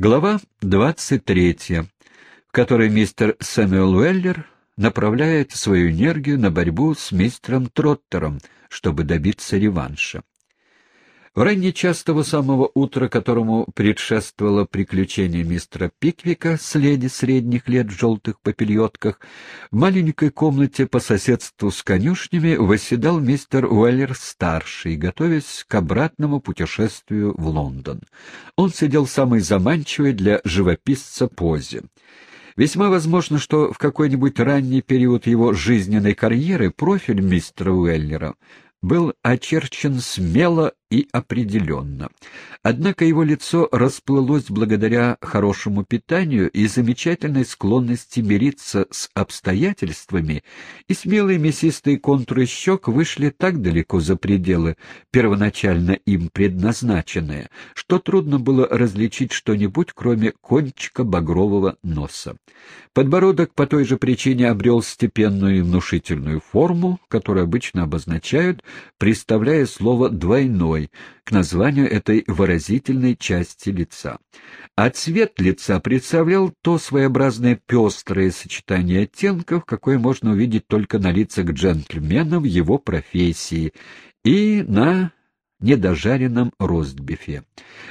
Глава 23, в которой мистер Сэмюэл Уэллер направляет свою энергию на борьбу с мистером Троттером, чтобы добиться реванша. В ранний час того самого утра, которому предшествовало приключение мистера Пиквика с леди средних лет в желтых попельотках, в маленькой комнате по соседству с конюшнями восседал мистер Уэллер-старший, готовясь к обратному путешествию в Лондон. Он сидел в самой заманчивой для живописца позе. Весьма возможно, что в какой-нибудь ранний период его жизненной карьеры профиль мистера Уэллера был очерчен смело и определенно. Однако его лицо расплылось благодаря хорошему питанию и замечательной склонности мириться с обстоятельствами, и смелые мясистые контуры щек вышли так далеко за пределы, первоначально им предназначенные, что трудно было различить что-нибудь, кроме кончика багрового носа. Подбородок по той же причине обрел степенную и внушительную форму, которую обычно обозначают, представляя слово «двойной», к названию этой выразительной части лица. А цвет лица представлял то своеобразное пестрое сочетание оттенков, какое можно увидеть только на лицах джентльменов его профессии и на недожаренном ростбифе.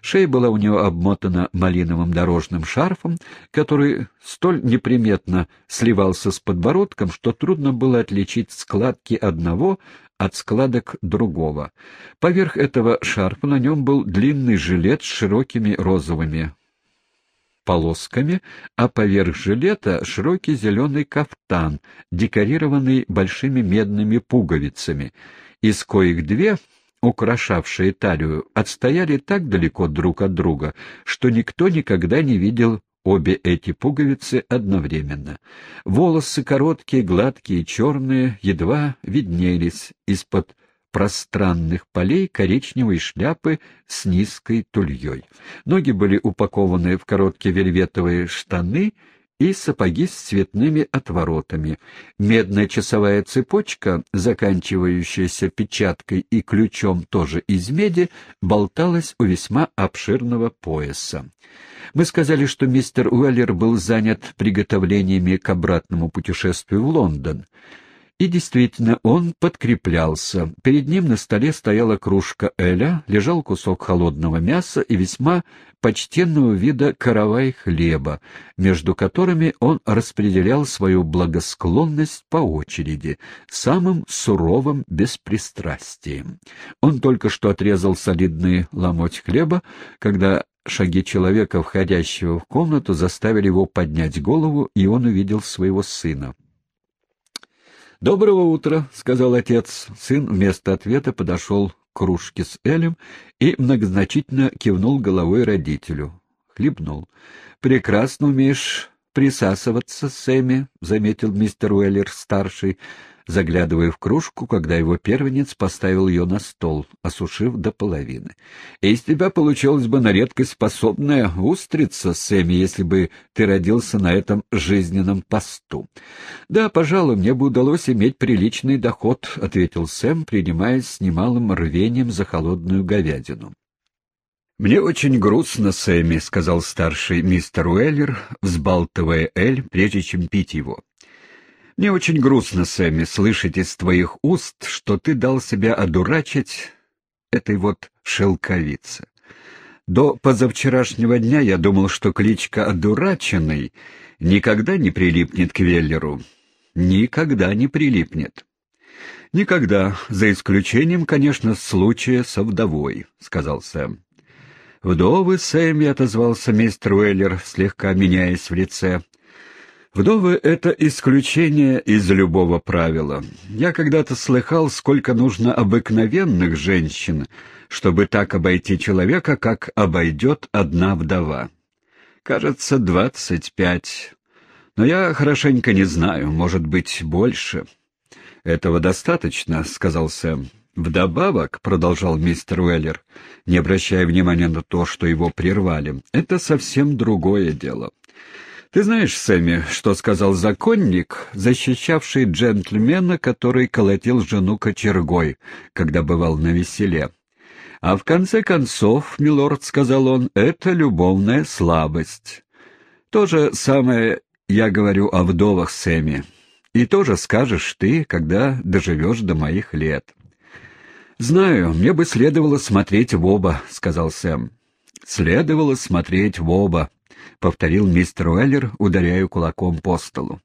Шея была у него обмотана малиновым дорожным шарфом, который столь неприметно сливался с подбородком, что трудно было отличить складки одного от складок другого. Поверх этого шарфа на нем был длинный жилет с широкими розовыми полосками, а поверх жилета широкий зеленый кафтан, декорированный большими медными пуговицами, из коих две украшавшие талию, отстояли так далеко друг от друга, что никто никогда не видел обе эти пуговицы одновременно. Волосы короткие, гладкие, черные, едва виднелись из-под пространных полей коричневой шляпы с низкой тульей. Ноги были упакованы в короткие вельветовые штаны — и сапоги с цветными отворотами. Медная часовая цепочка, заканчивающаяся печаткой и ключом тоже из меди, болталась у весьма обширного пояса. Мы сказали, что мистер Уэллер был занят приготовлениями к обратному путешествию в Лондон. И действительно, он подкреплялся. Перед ним на столе стояла кружка эля, лежал кусок холодного мяса и весьма почтенного вида каравай хлеба, между которыми он распределял свою благосклонность по очереди, самым суровым беспристрастием. Он только что отрезал солидный ломоть хлеба, когда шаги человека, входящего в комнату, заставили его поднять голову, и он увидел своего сына. «Доброго утра», — сказал отец. Сын вместо ответа подошел к кружке с Элем и многозначительно кивнул головой родителю. Хлебнул. «Прекрасно умеешь присасываться, Сэмми», — заметил мистер Уэллер-старший заглядывая в кружку, когда его первенец поставил ее на стол, осушив до половины. «Из тебя получилась бы на редкость способная устрица, Сэмми, если бы ты родился на этом жизненном посту». «Да, пожалуй, мне бы удалось иметь приличный доход», — ответил Сэм, принимаясь с немалым рвением за холодную говядину. «Мне очень грустно, Сэмми», — сказал старший мистер Уэллер, взбалтывая Эль, прежде чем пить его. Мне очень грустно, Сэмми, слышать из твоих уст, что ты дал себя одурачить этой вот шелковице. До позавчерашнего дня я думал, что кличка «одураченный» никогда не прилипнет к Веллеру. Никогда не прилипнет. «Никогда, за исключением, конечно, случая со вдовой», — сказал Сэм. «Вдовы, Сэмми», — отозвался мистер Уэллер, слегка меняясь в лице. Вдовы — это исключение из любого правила. Я когда-то слыхал, сколько нужно обыкновенных женщин, чтобы так обойти человека, как обойдет одна вдова. Кажется, двадцать пять. Но я хорошенько не знаю, может быть, больше. Этого достаточно, — сказал Сэм. Вдобавок, — продолжал мистер Уэллер, не обращая внимания на то, что его прервали, — это совсем другое дело. Ты знаешь, Сэмми, что сказал законник, защищавший джентльмена, который колотил жену кочергой, когда бывал на веселе? А в конце концов, милорд, — сказал он, — это любовная слабость. То же самое я говорю о вдовах Сэмми. И тоже скажешь ты, когда доживешь до моих лет. «Знаю, мне бы следовало смотреть в оба», — сказал Сэм. «Следовало смотреть в оба», — повторил мистер Уэллер, ударяя кулаком по столу.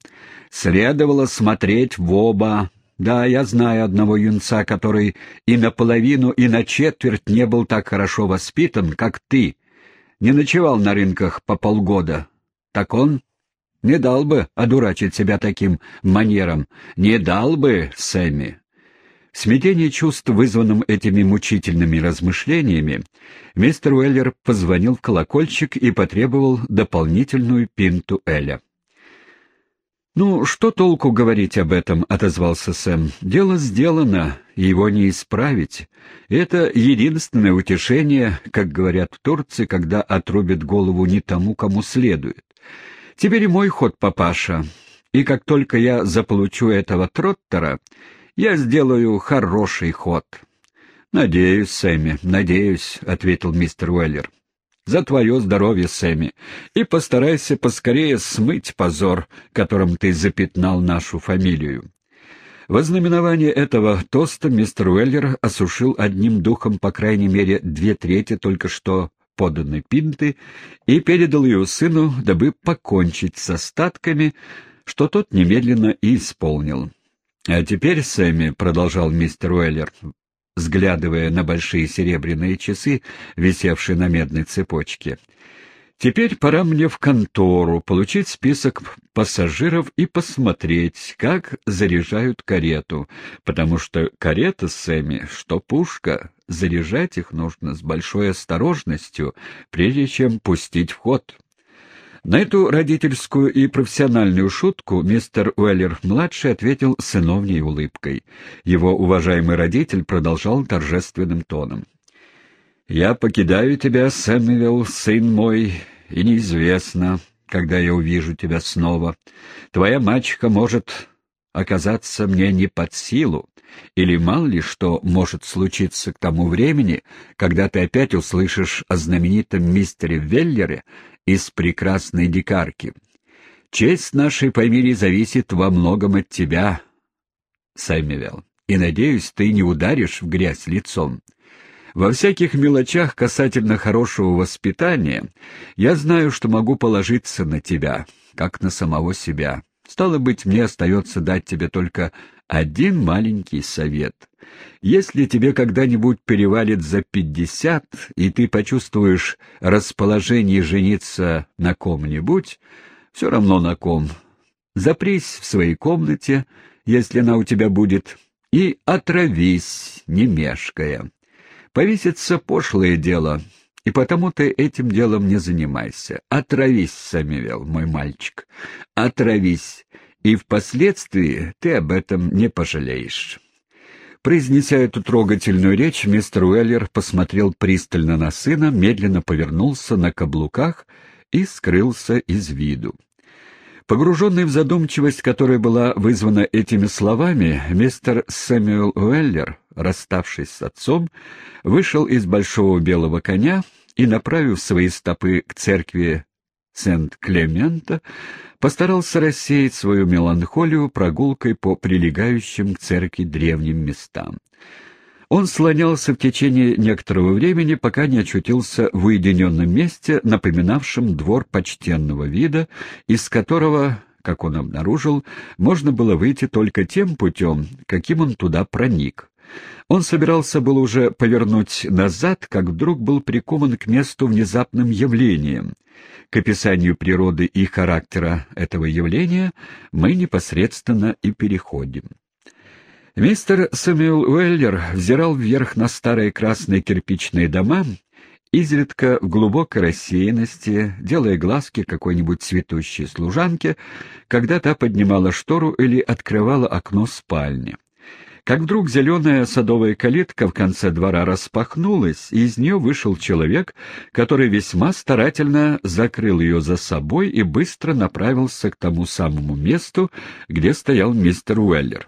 «Следовало смотреть в оба. Да, я знаю одного юнца, который и наполовину, и на четверть не был так хорошо воспитан, как ты. Не ночевал на рынках по полгода. Так он не дал бы одурачить себя таким манером. Не дал бы, Сэмми. В смятении чувств, вызванном этими мучительными размышлениями, мистер Уэллер позвонил в колокольчик и потребовал дополнительную пинту Эля. «Ну, что толку говорить об этом?» — отозвался Сэм. «Дело сделано, его не исправить. Это единственное утешение, как говорят в Турции, когда отрубят голову не тому, кому следует. Теперь мой ход, папаша. И как только я заполучу этого Троттера, я сделаю хороший ход». «Надеюсь, Сэмми, надеюсь», — ответил мистер Уэллер за твое здоровье, Сэмми, и постарайся поскорее смыть позор, которым ты запятнал нашу фамилию. В знаменование этого тоста мистер Уэллер осушил одним духом по крайней мере две трети только что поданной пинты и передал ее сыну, дабы покончить с остатками, что тот немедленно и исполнил. «А теперь, Сэмми», — продолжал мистер Уэллер, взглядывая на большие серебряные часы, висевшие на медной цепочке. «Теперь пора мне в контору получить список пассажиров и посмотреть, как заряжают карету, потому что карета Сэмми, что пушка, заряжать их нужно с большой осторожностью, прежде чем пустить в ход». На эту родительскую и профессиональную шутку мистер Уэллер-младший ответил сыновней улыбкой. Его уважаемый родитель продолжал торжественным тоном. «Я покидаю тебя, Сэмюэл, сын мой, и неизвестно, когда я увижу тебя снова. Твоя мачеха может оказаться мне не под силу, или мало ли что может случиться к тому времени, когда ты опять услышишь о знаменитом мистере Веллере из прекрасной дикарки. Честь нашей фамилии зависит во многом от тебя, Сэмюэл, и, надеюсь, ты не ударишь в грязь лицом. Во всяких мелочах касательно хорошего воспитания я знаю, что могу положиться на тебя, как на самого себя. Стало быть, мне остается дать тебе только один маленький совет. Если тебе когда-нибудь перевалит за пятьдесят, и ты почувствуешь расположение жениться на ком-нибудь, все равно на ком, запрись в своей комнате, если она у тебя будет, и отравись, не мешкая. Повесится пошлое дело, и потому ты этим делом не занимайся. Отравись, Самивел, мой мальчик, отравись, и впоследствии ты об этом не пожалеешь». Произнеся эту трогательную речь, мистер Уэллер посмотрел пристально на сына, медленно повернулся на каблуках и скрылся из виду. Погруженный в задумчивость, которая была вызвана этими словами, мистер Сэмюэл Уэллер, расставшись с отцом, вышел из большого белого коня и, направив свои стопы к церкви Сент-Клемента, постарался рассеять свою меланхолию прогулкой по прилегающим к церкви древним местам. Он слонялся в течение некоторого времени, пока не очутился в уединенном месте, напоминавшем двор почтенного вида, из которого, как он обнаружил, можно было выйти только тем путем, каким он туда проник. Он собирался был уже повернуть назад, как вдруг был прикован к месту внезапным явлением. К описанию природы и характера этого явления мы непосредственно и переходим. Мистер Сэмюэл Уэллер взирал вверх на старые красные кирпичные дома, изредка в глубокой рассеянности, делая глазки какой-нибудь цветущей служанке, когда та поднимала штору или открывала окно спальни как вдруг зеленая садовая калитка в конце двора распахнулась, и из нее вышел человек, который весьма старательно закрыл ее за собой и быстро направился к тому самому месту, где стоял мистер Уэллер.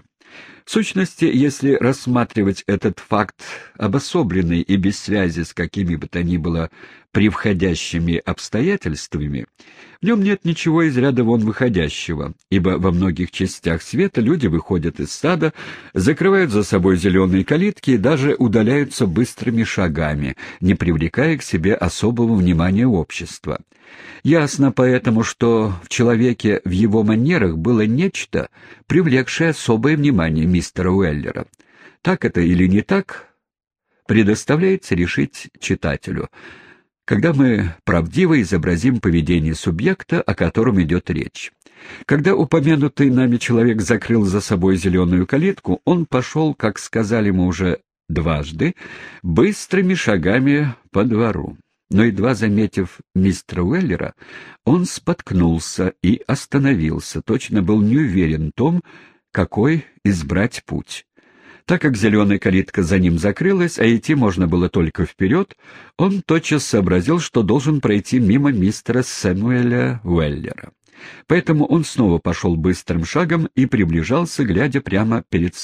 В сущности, если рассматривать этот факт обособленный и без связи с какими бы то ни было превходящими обстоятельствами, в нем нет ничего из ряда вон выходящего, ибо во многих частях света люди выходят из сада, закрывают за собой зеленые калитки и даже удаляются быстрыми шагами, не привлекая к себе особого внимания общества. Ясно поэтому, что в человеке в его манерах было нечто, привлекшее особое внимание мистера Уэллера. Так это или не так, предоставляется решить читателю — когда мы правдиво изобразим поведение субъекта, о котором идет речь. Когда упомянутый нами человек закрыл за собой зеленую калитку, он пошел, как сказали мы уже дважды, быстрыми шагами по двору. Но едва заметив мистера Уэллера, он споткнулся и остановился, точно был не уверен в том, какой избрать путь. Так как зеленая калитка за ним закрылась, а идти можно было только вперед, он тотчас сообразил, что должен пройти мимо мистера Сэмуэля Уэллера. Поэтому он снова пошел быстрым шагом и приближался, глядя прямо перед